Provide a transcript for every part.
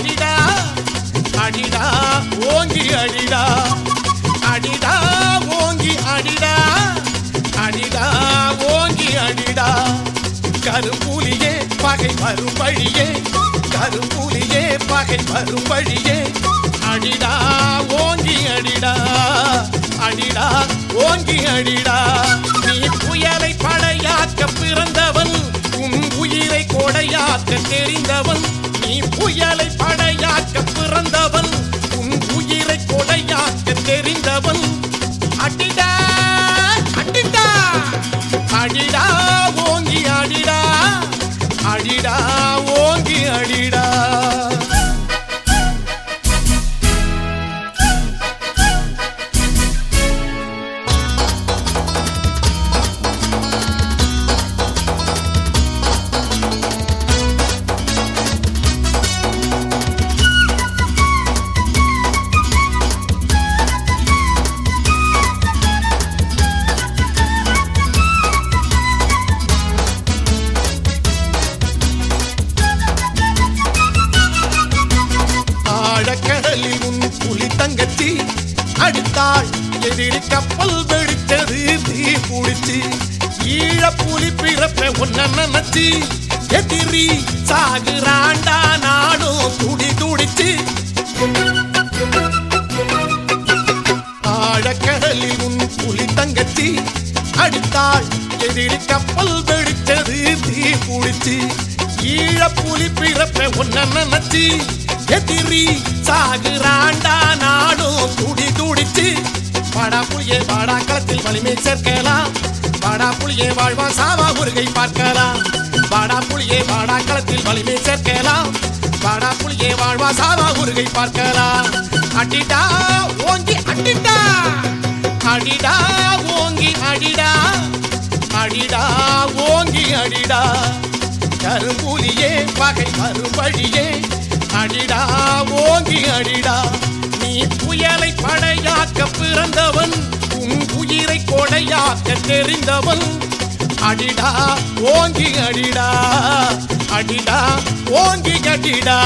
அடிடா அடிடா ஓங்கி அடிடா அடிடா ஓங்கி அடிடா அடிடா ஓங்கி அடிடா. கரும்புலியே பகை வரும் வழியே கரும்புலியே பகை வரும் வழியே அடிடா ஓங்கி அடிடா அடிடா ஓங்கி அடிடா. நீ புயலை படையாக்க பிறந்தவன் உன் உயிரை கொடையாக்க தெரிந்தவன் நீ புயலை புலி தங்கச்சி. அடித்தாள் எதிரி கப்பல் வெடித்தது தீ புளிச்சு ஈழ புலி பிறப்ப ஒன்ன நினைச்சு. எதிரி சாகுறாண்டா நானும் துடி துடிச்சு. ஆழக்கடலில் உன் புலி தங்கச்சி. அடித்தாள் எதிரி கப்பல் வெடித்தது தீ புளிச்சு ஈழ புலி பிறப்ப ஒன்ன நினைச்சு. எதிரி சாகுறாண்டா நாடும் துடி துடிச்சு. வாடா புளியே வாடா களத்தில் வலிமை சேர்க்கலாம். வாடா புளியே வாழ்வா சாவா முருகை பார்க்கலாம். வாடா புளியே வாடா களத்தில் வலிமை சேர்க்கலாம். வாடா புளியே வாழ்வா சாவா முருகை பார்க்கலாம். அடிடா ஓங்கி அடிடா. அடிடா ஓங்கி அடிடா. அடிடா ஓங்கி அடிடா. கரும்புலியே பகை மறுபடியே. அடிடா ஓங்கி அடிடா. நீ புயலை படையாக்க பிறந்தவன் உன் உயிரை கொடையாக்க தெரிந்தவன். அடிடா ஓங்கி அடிடா. அடிடா ஓங்கி அடிடா.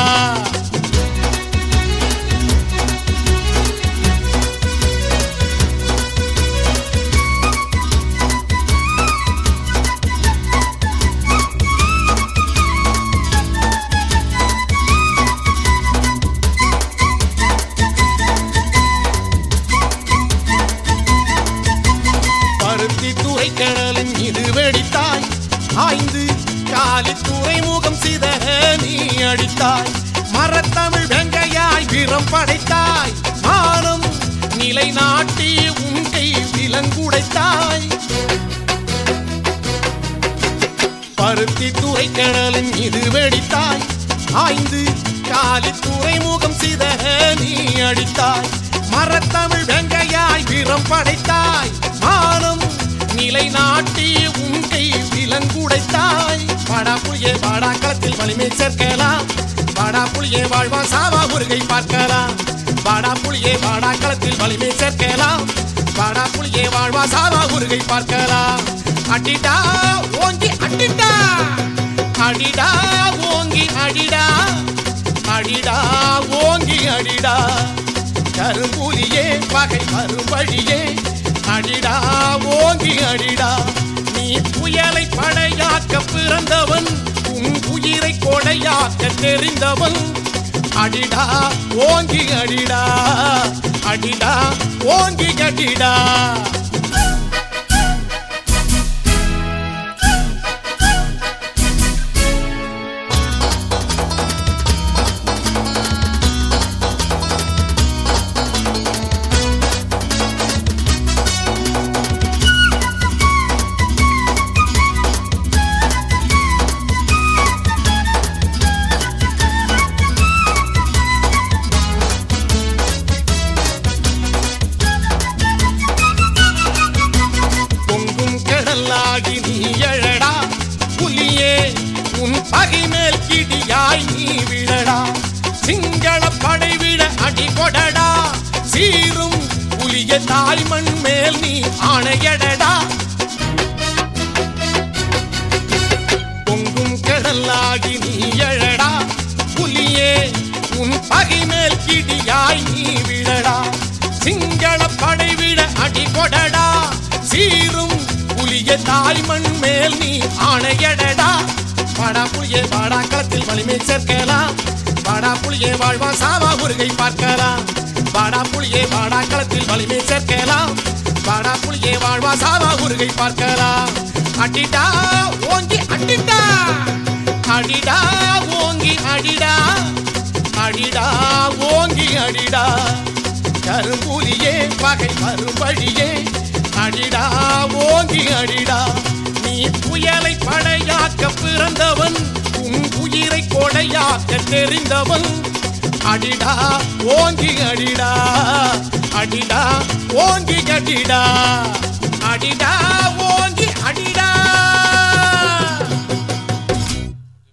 பருத்தி இது வெடித்தாய். ஆய்ந்து காலி துறைமுகம் சிதற நீ அடித்தாய். மரத்தமிழ் வெங்கையாய் வீரம் படைத்தாய். மானம் நிலை நாட்டி உன் கை விலங்குடைத்தாய். பருத்தி துறை கடலின் இது வெடித்தாய். ஆய்ந்து காலி துறைமுகம் சிதற நீ அடித்தாய். மரத்தமிழ் வெங்கையாய் வீரம் படைத்தாய். நிலை நாட்டி உங்கை விலங்குடைத்தாய் வாடா புளியே வாடா களத்தில் வலிமை சேர்க்கலாம். வாடா புளியே வாழ்வா சாவா முருகை பார்க்கலாம். வாடா புளியே வாடா களத்தில் வலிமை சேர்க்கலாம். வாடா புளியே வாழ்வா சாவா முருகை பார்க்கலாம். அடிடா ஓங்கி அடிடா. அடிடா ஓங்கி அடிடா. அடிடா ஓங்கி அடிடா. கரும்புலியே பகை வரும் அடிடா ஓங்கி அடிடா. நீ புயலை படையாக்க பிறந்தவன் உன் உயிரை கொடையாக்க தெரிந்தவன். அடிடா ஓங்கி அடிடா. அடிடா ஓங்கி அடிடா. புலிய தாய் மண் மேல் நீ ஆணையடடா. பொங்கும் கடலாகி நீ எழடா. புலியே உன் பகை மேல் கிடியாய் நீ விழடா. சிங்கள படைவிட அடி கொடடா. சீரும் புலிய தாய் மண் மேல் நீ ஆணையடடா. பாடா புளியே பாடா களத்தில் வலிமை சேர்க்கலாம். பாடா புளியே வாழ்வா சாவா முருகை பார்க்கலாம். வாடா புளியே வாடா களத்தில் வலிமை சேர்க்கலாம். வாடா புளியே வாழ்வா சாவா முருகை பார்க்கலாம். அடிடா ஓங்கி அடிடா. அடிடா ஓங்கி அடிடா. அடிடா ஓங்கி அடிடா. கரும்புலியே பகை மறுபடியே. அடிடா ஓங்கி அடிடா. நீ புயலை படையாக்க பிறந்தவன். உன் உயிரை கொடையாக்க தெரிந்தவன். அடிடா ஓங்கி அடிடா. அடிடா ஓங்கி அடிடா. அடிடா ஓங்கி அடிடா.